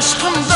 aşkım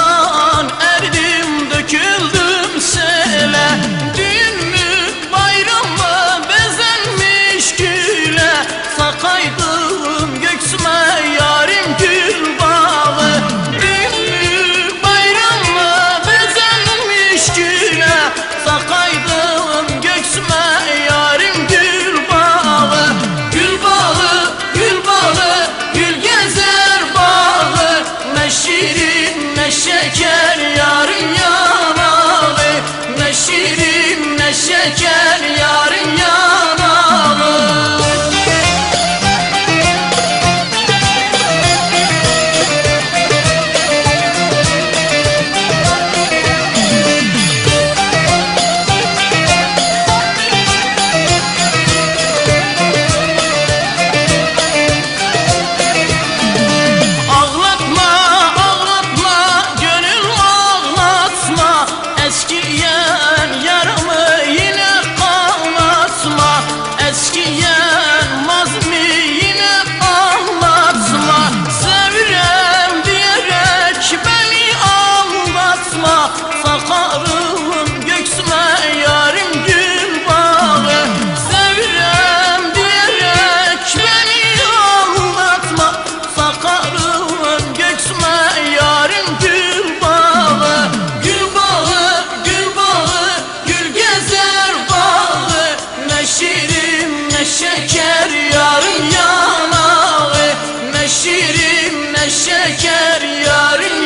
bağda Sakarım göksüme yarim gül bağı. Sevirem diyerek beni anlatma Sakarım göksüme yarim gül bağı. Gül bağı, gül bağı, gül gezer bağı. Ne şirin ne yanağı. Ne şirin ne şeker yarım